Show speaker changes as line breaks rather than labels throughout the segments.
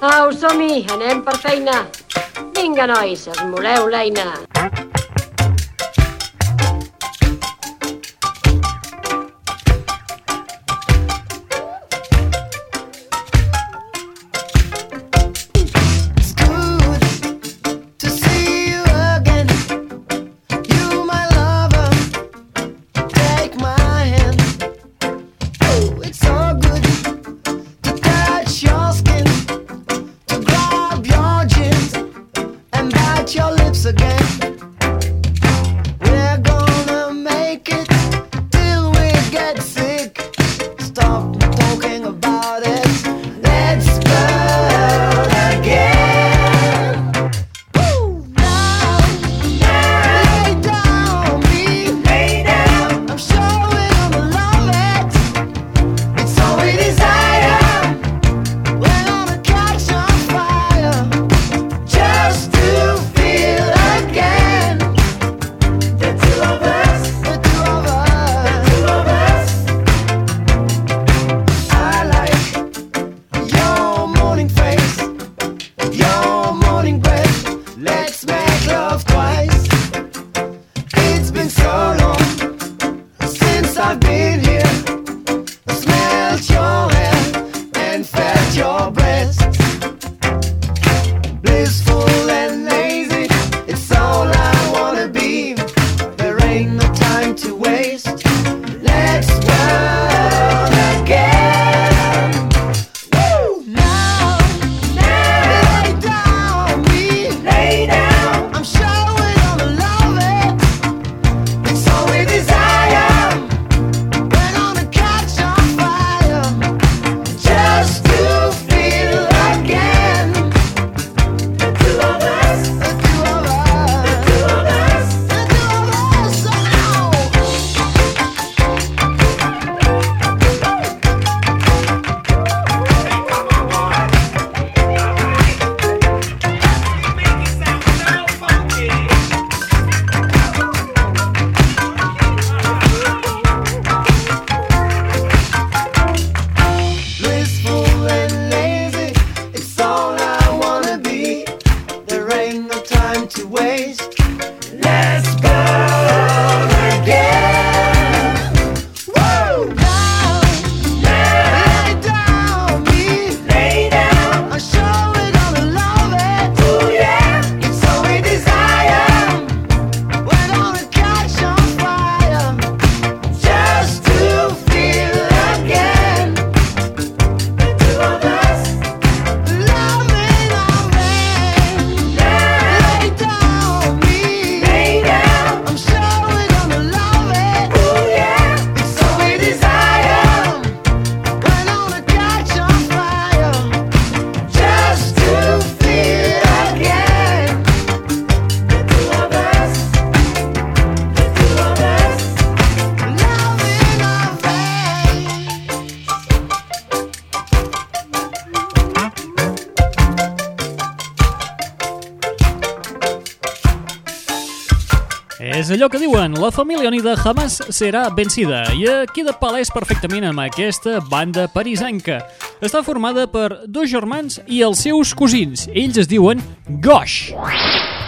Au, som-hi, anem per feina. Vinga, nois, esmoleu l'eina.
És allò que diuen, la família unida jamás serà vencida i queda palès perfectament amb aquesta banda parisenca. Està formada per dos germans i els seus cosins. Ells es diuen Gosh.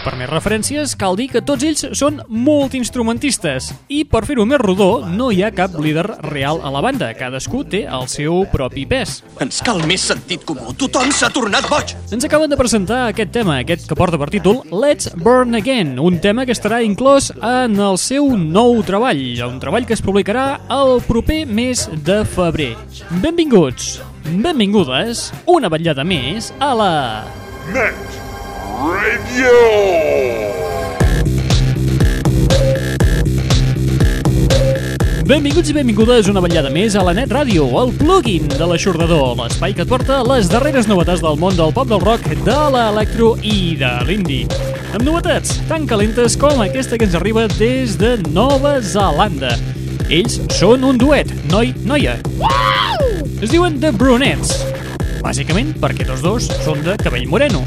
Per més referències, cal dir que tots ells són multiinstrumentistes i per fer-ho més rodó no hi ha cap líder real a la banda. Cadascú té el seu propi pes.
Ens cal més sentit comú. Tothom s'ha tornat boig.
Ens acaben de presentar aquest tema, aquest que porta per títol Let's Burn Again, un tema que estarà inclòs en el seu nou treball, un treball que es publicarà el proper mes de febrer. Benvinguts, benvingudes, una vetllada més a la...
Net Radio.
Benvinguts i benvingudes una vetllada més a la Net Ràdio, el plugin de l'aixordador, l'espai que et porta les darreres novetats del món del pop del rock, de l'electro i de l'indie. Amb novetats tan calentes com aquesta que ens arriba des de Nova Zelanda. Ells són un duet, noi-noia. Es diuen The Brunettes. Bàsicament perquè tots dos són de cabell moreno.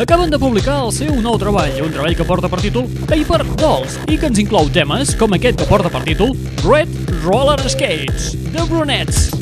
Acaben de publicar el seu nou treball, un treball que porta per títol Paper Dolls i que ens inclou temes com aquest que porta per títol Red Roller Skates, de Brunets.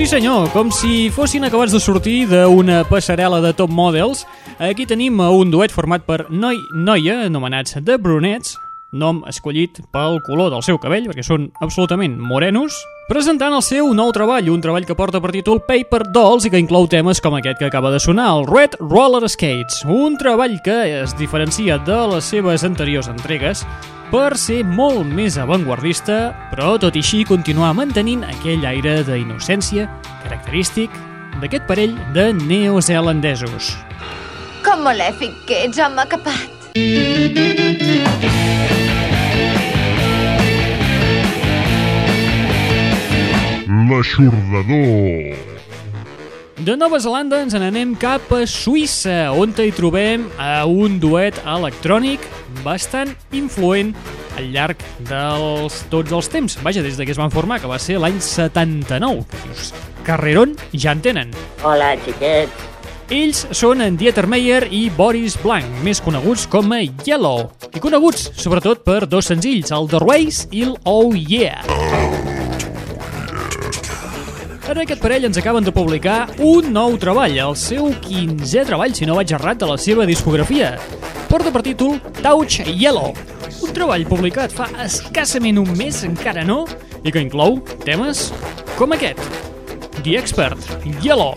Sí senyor, com si fossin acabats de sortir d'una passarel·la de top models, aquí tenim un duet format per noi-noia, anomenats The Brunets, nom escollit pel color del seu cabell, perquè són absolutament morenos, presentant el seu nou treball, un treball que porta per títol Paper Dolls i que inclou temes com aquest que acaba de sonar, el Red Roller Skates, un treball que es diferencia de les seves anteriors entregues per ser molt més avantguardista, però tot i així continuar mantenint aquell aire d'innocència característic d'aquest parell de neozelandesos.
Com malèfic que ets, home capat.
L'aixordador.
De Nova Zelanda ens n'anem cap a Suïssa, on hi trobem a un duet electrònic bastant influent al llarg dels tots els temps. Vaja, des de que es van formar, que va ser l'any 79. Que dius, carrerón ja en tenen.
Hola, xiquets.
Ells són en Dieter Meyer i Boris Blanc, més coneguts com a Yellow, i coneguts sobretot per dos senzills, el The Race i el Oh Yeah. Ara aquest parell ens acaben de publicar un nou treball, el seu 15è treball, si no vaig errat, de la seva discografia. Porta per títol Touch Yellow, un treball publicat fa escassament un mes, encara no, i que inclou temes com aquest. The Expert, Yellow.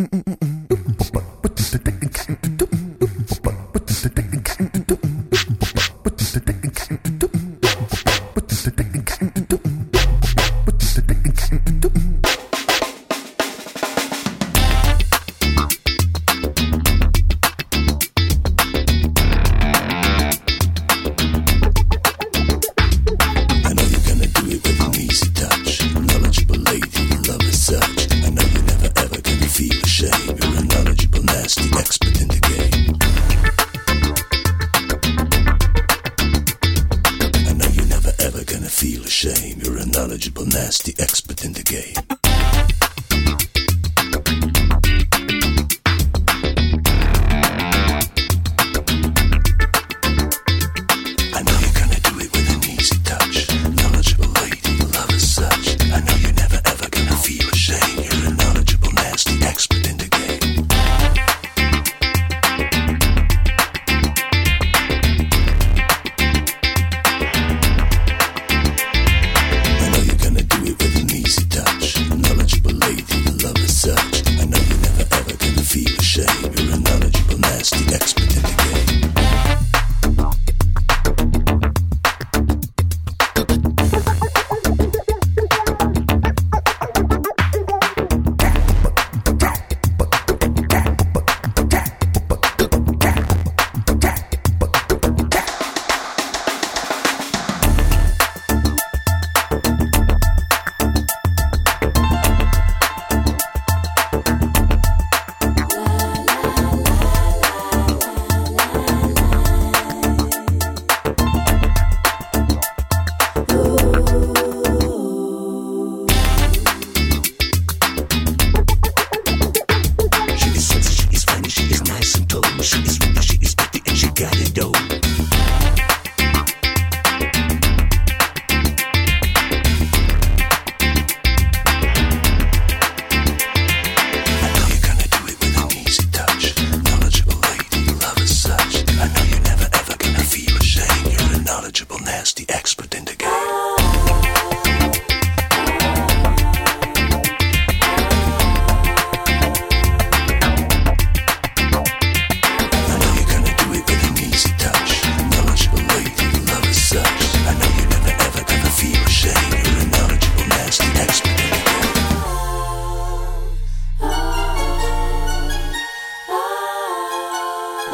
knowledgeable, nasty expert in the game.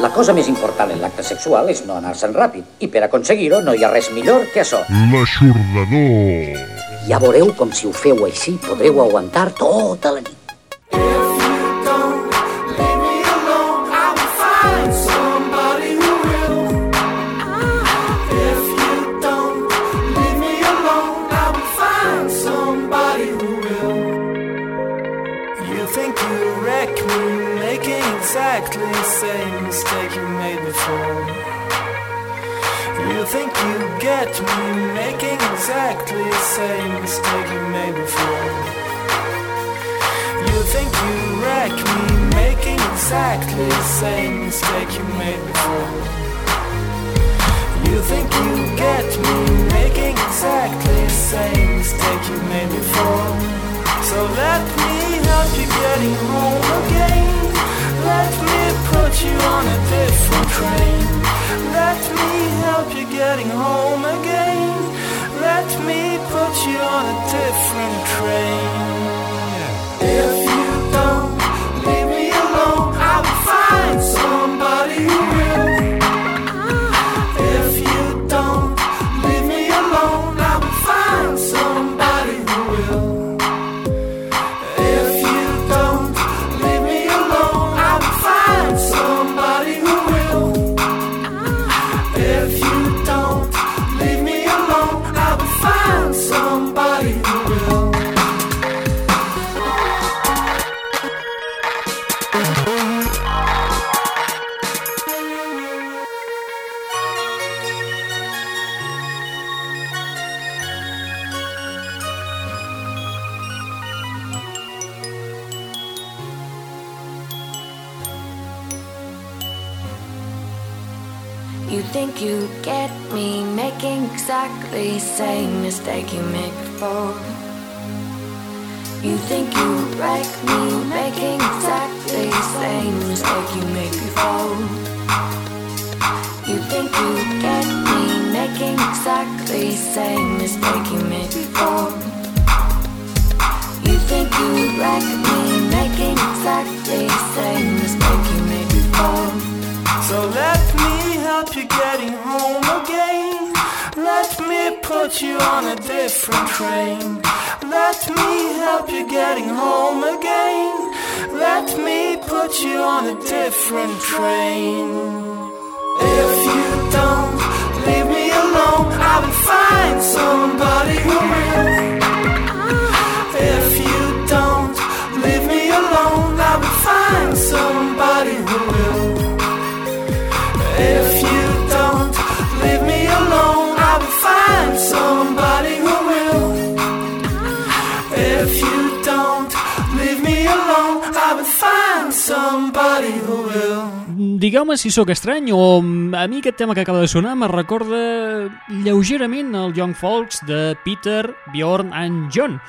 La cosa més important en l'acte sexual és no anar-se'n ràpid, i per aconseguir-ho no hi ha res millor que això.
L'aixordador.
Ja veureu com si ho feu així podreu aguantar tota la nit.
Get me, making exactly the same mistake you made before. You think you wreck me, making exactly the same mistake you made before. You think you get me, making exactly the same mistake you made before. So let me help you getting home again. Let me put you on a different train. Let me help you getting home
mistake you made before. You think you wreck me making exactly same mistake you made before. You think you get me making exactly same mistake you made before. You think you wreck me making exactly same mistake you made before.
So let me help you getting home again. Let me put you on a different train. Let me help you getting home again. Let me put you on a different train. If you don't leave me alone, I will find somebody who will. If you don't leave me alone, I will find somebody who will.
If Digueu-me si sóc estrany o mm, a mi aquest tema que acaba de sonar me recorda lleugerament el Young Folks de Peter, Bjorn and John.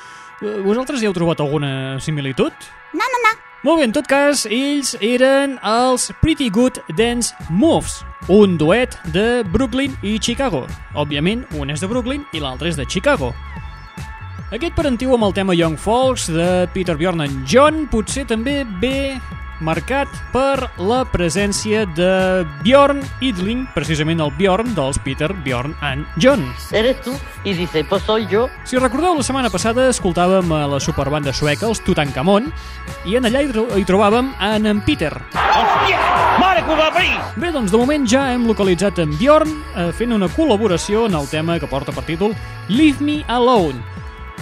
Eh, Vosaltres hi heu trobat alguna similitud?
No, no, no.
Molt bé, en tot cas, ells eren els Pretty Good Dance Moves, un duet de Brooklyn i Chicago. Òbviament, un és de Brooklyn i l'altre és de Chicago. Aquest parentiu amb el tema Young Folks de Peter Bjorn and John potser també ve marcat per la presència de Bjorn Idling, precisament el Bjorn dels Peter Bjorn and John.
Eres tú y dice, pues soy yo.
Si recordeu, la setmana passada escoltàvem a la superbanda sueca, els Tutankamon, i en allà hi, tro hi trobàvem en en Peter.
Mare que ho va abrir!
Bé, doncs de moment ja hem localitzat en Bjorn eh, fent una col·laboració en el tema que porta per títol Leave Me Alone,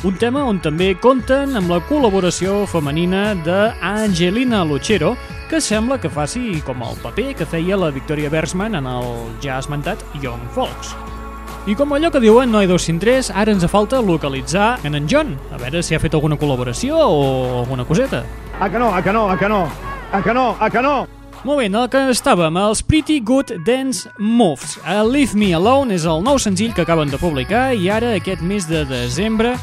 un tema on també compten amb la col·laboració femenina d'Angelina Lucero, que sembla que faci com el paper que feia la Victoria Bergsman en el ja esmentat Young Folks. I com allò que diuen no hi dos sin tres, ara ens falta localitzar en en John, a veure si ha fet alguna col·laboració o alguna coseta.
A que no, a que no, a que no, a que no, a que no.
Molt bé, en el que estàvem, els Pretty Good Dance Moves. A Leave Me Alone és el nou senzill que acaben de publicar i ara, aquest mes de desembre,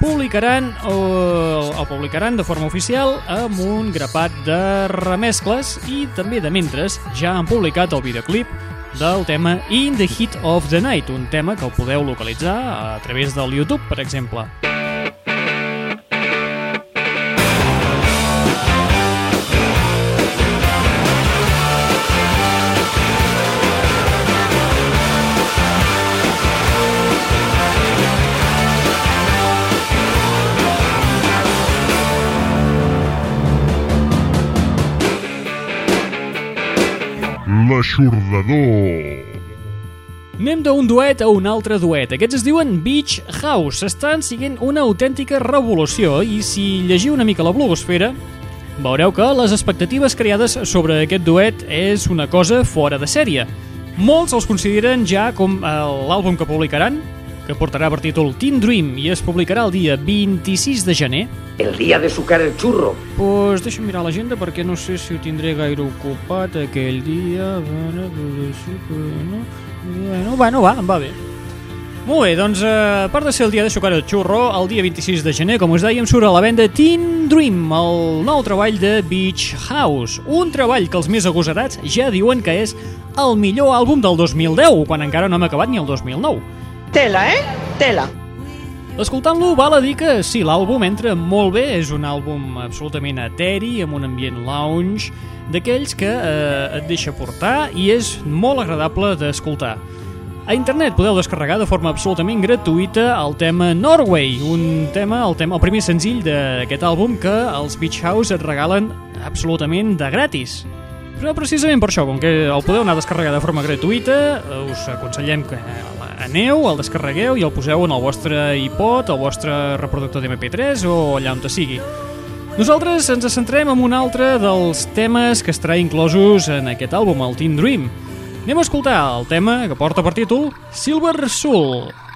publicaran o el publicaran de forma oficial amb un grapat de remescles i també de mentres ja han publicat el videoclip del tema In the Heat of the Night, un tema que el podeu localitzar a través del YouTube, per exemple.
L'aixordador.
Anem d'un duet a un altre duet. Aquests es diuen Beach House. Estan siguent una autèntica revolució i si llegiu una mica la blogosfera, veureu que les expectatives creades sobre aquest duet és una cosa fora de sèrie. Molts els consideren ja com eh, l'àlbum que publicaran, que portarà per títol Teen Dream i es publicarà el dia 26 de gener.
El día de sucar el churro.
Pues deixa'm mirar l'agenda perquè no sé si ho tindré gaire ocupat aquell dia. Bueno, bueno, bueno va, em va bé. Molt bé, doncs eh, a part de ser el dia de sucar el xurro, el dia 26 de gener, com us dèiem, surt a la venda Teen Dream, el nou treball de Beach House. Un treball que els més agosarats ja diuen que és el millor àlbum del 2010, quan encara no hem acabat ni el 2009.
Tela, eh? Tela.
Escoltant-lo, val a dir que sí, l'àlbum entra molt bé, és un àlbum absolutament eteri, amb un ambient lounge, d'aquells que eh, et deixa portar i és molt agradable d'escoltar. A internet podeu descarregar de forma absolutament gratuïta el tema Norway, un tema, el, tema, el primer senzill d'aquest àlbum que els Beach House et regalen absolutament de gratis. Però precisament per això, com que el podeu anar a descarregar de forma gratuïta, us aconsellem que aneu, el descarregueu i el poseu en el vostre iPod, el vostre reproductor d'MP3 o allà on te sigui. Nosaltres ens centrem en un altre dels temes que estarà inclosos en aquest àlbum, el Teen Dream. Anem a escoltar el tema que porta per títol Silver Soul.
Together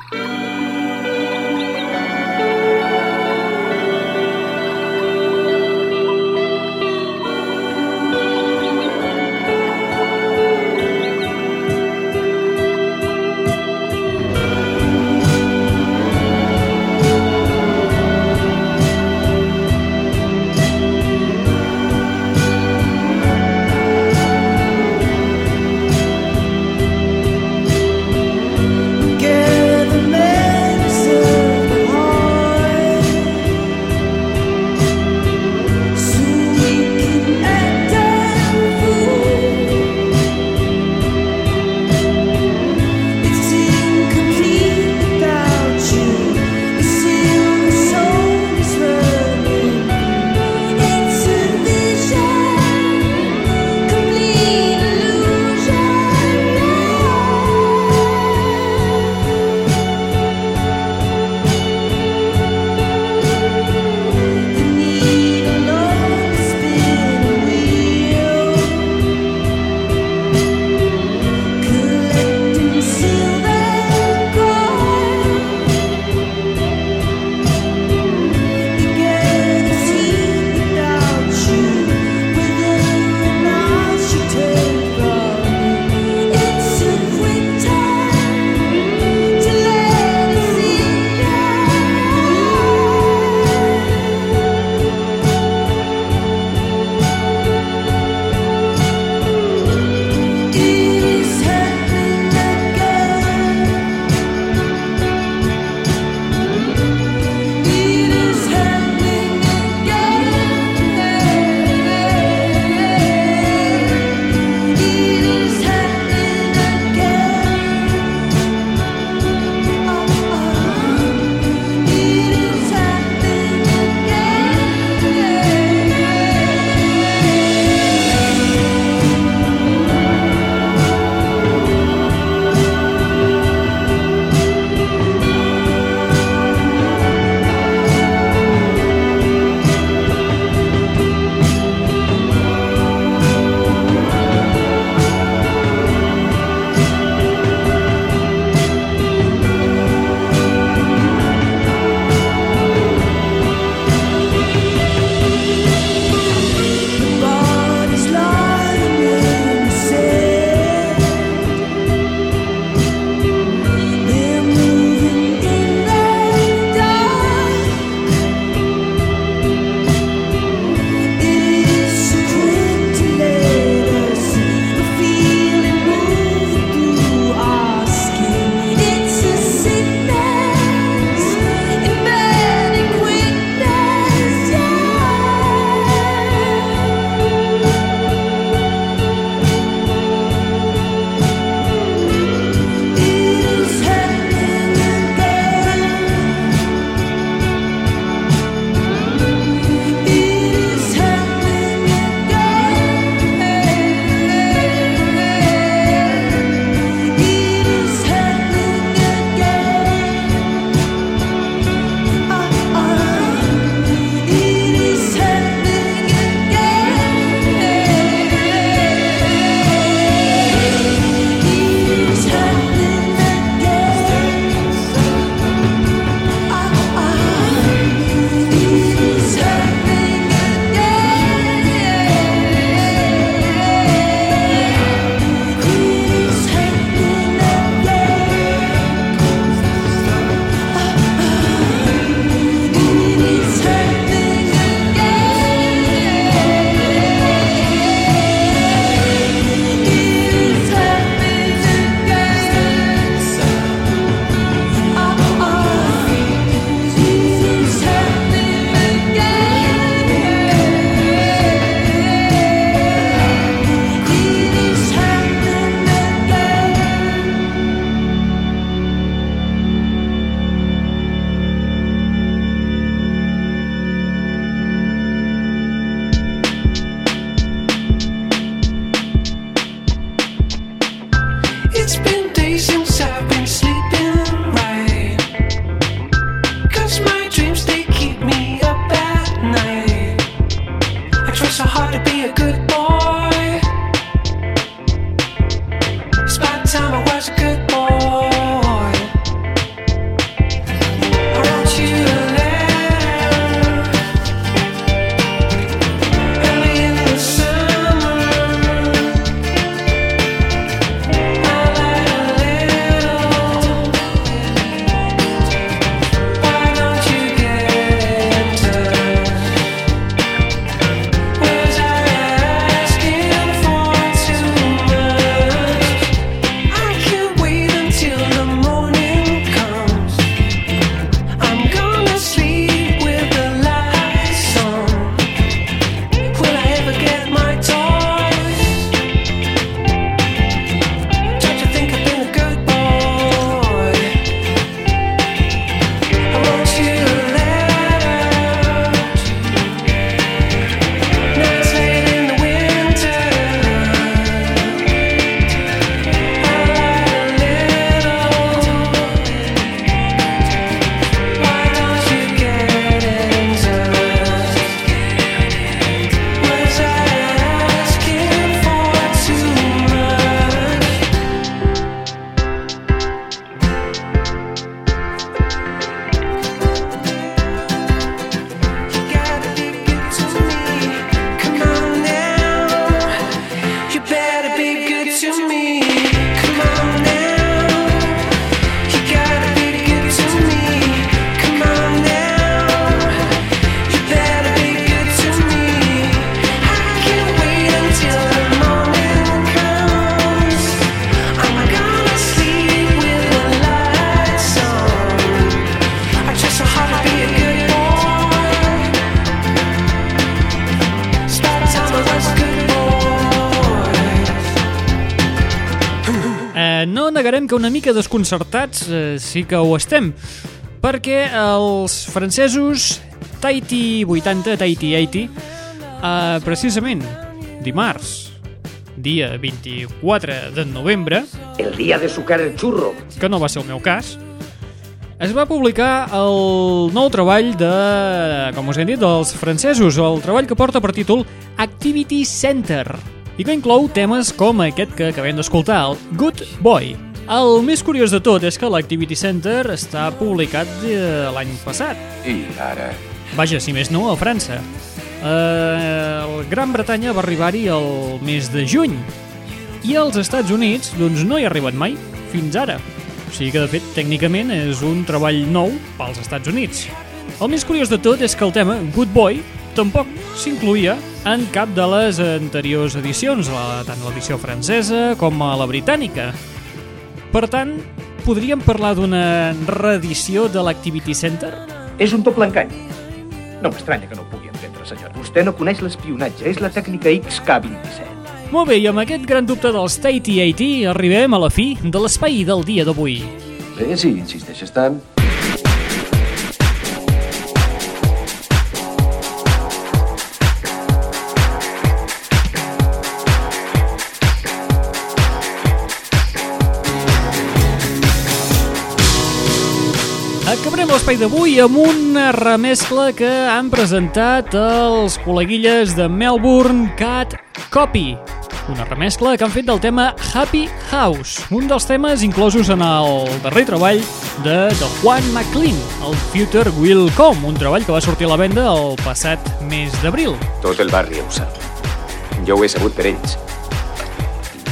negarem que una mica desconcertats eh, sí que ho estem, perquè els francesos Tahiti 80, Tahiti 80, eh, precisament dimarts, dia 24 de novembre,
El día de sucar el churro.
que no va ser el meu cas, es va publicar el nou treball de, com us hem dit, dels francesos, el treball que porta per títol Activity Center, i que inclou temes com aquest que acabem d'escoltar, el Good Boy. El més curiós de tot és que l'Activity Center està publicat eh, l'any passat.
I ara...
Vaja, si més no, a França. Eh, el Gran Bretanya va arribar-hi el mes de juny i als Estats Units doncs, no hi ha arribat mai, fins ara. O sigui que, de fet, tècnicament és un treball nou pels Estats Units. El més curiós de tot és que el tema Good Boy tampoc s'incluïa en cap de les anteriors edicions, la, tant l'edició francesa com a la britànica. Per tant, podríem parlar d'una reedició de l'Activity Center?
És un doble engany. No m'estranya que no ho pugui entendre, senyor. Vostè no coneix l'espionatge, és la tècnica XK27.
Molt bé, i amb aquest gran dubte dels Tahiti 80 arribem a la fi de l'espai del dia d'avui.
Bé, si insisteixes tant...
Acabarem l'espai d'avui amb una remescla que han presentat els col·leguilles de Melbourne Cat Copy. Una remescla que han fet del tema Happy House, un dels temes inclosos en el darrer treball de The Juan McLean, el Future Will Come, un treball que va sortir a la venda el passat mes d'abril.
Tot el barri ho sap. Jo ho he sabut per ells.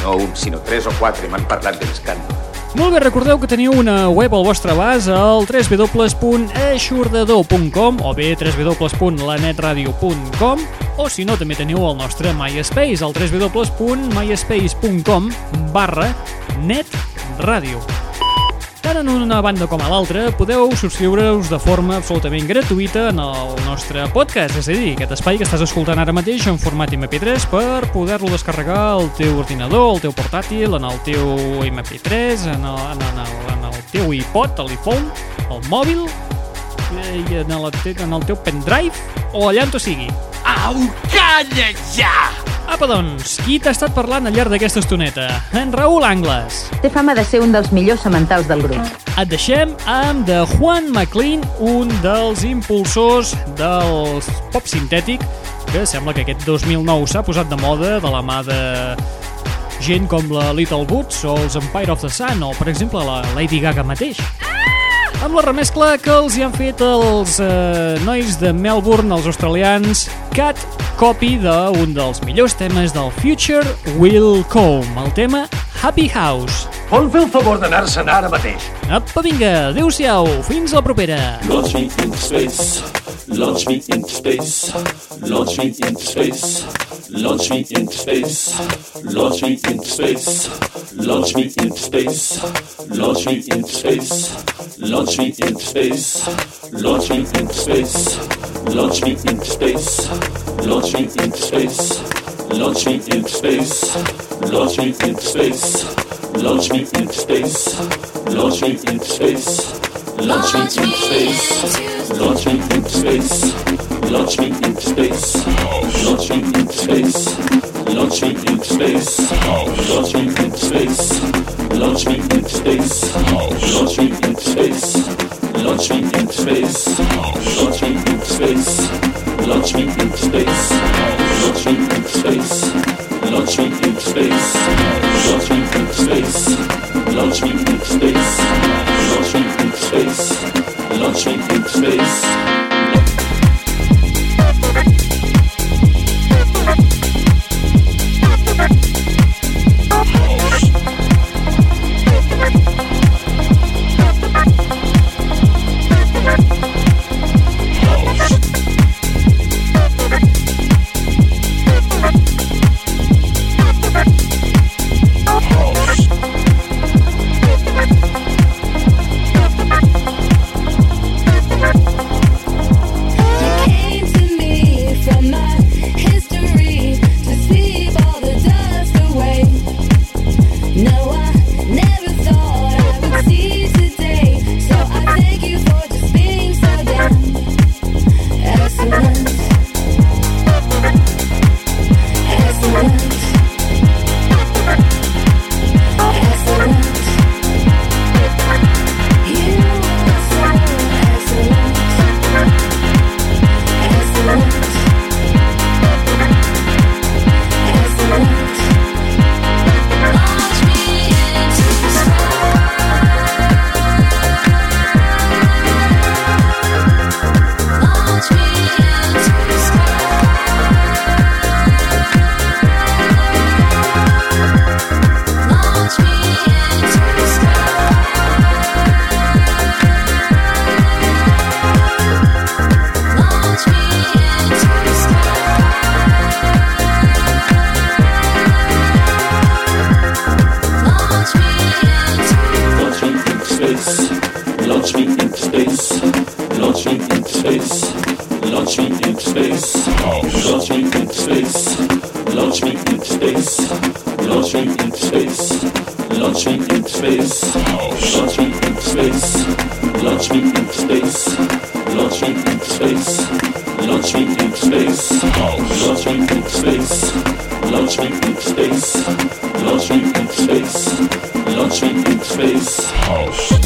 No un, sinó tres o quatre m'han parlat de l'escàndol.
Molt bé, recordeu que teniu una web al vostre abast al www.aixordador.com o bé www.lanetradio.com o si no també teniu el nostre MySpace al www.myspace.com barra netradio. Tant en una banda com a l'altra podeu subscriure-us de forma absolutament gratuïta en el nostre podcast, és a dir, aquest espai que estàs escoltant ara mateix en format MP3 per poder-lo descarregar al teu ordinador, al teu portàtil, en el teu MP3, en el, en, en el, en el teu iPod, l'iPhone, al mòbil, i en el, en el teu pendrive o allà on tu sigui.
Au, calla ja!
Apa! Doncs, qui t'ha estat parlant al llarg d'aquesta estoneta? En Raül Angles.
Té fama de ser un dels millors sementals del grup.
Et deixem amb de Juan McLean, un dels impulsors del pop sintètic, que sembla que aquest 2009 s'ha posat de moda de la mà de gent com la Little Boots o els Empire of the Sun o, per exemple, la Lady Gaga mateix. Amb la remescla que els hi han fet els eh, nois de Melbourne, els australians, Cat Copy d'un dels millors temes del Future Will Come, el tema Happy House.
Vol fer el favor d'anar-se'n ara mateix?
Apa, vinga, adeu-siau, fins la propera.
Launch me into space. Launch me into space. Launch me into space. Launch me into space. Launch me into space. Launch me into space. Launch me into space. Launch me into space. Launch me into space. Launch me into space. Launch me into space. Launch me into space. Launch me into space. Launch me into space. Launch me into space. Launch me into space. Launch me into space. Launch me into space. Launch me into space. Launch me into space. Launch me into space. Launch me into space. Launch me into space. Launch me into space. Launch me into space. Launch me into space. Launch me into space. Trip in space. House.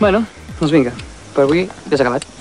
Bueno, doncs vinga, per avui s'ha acabat.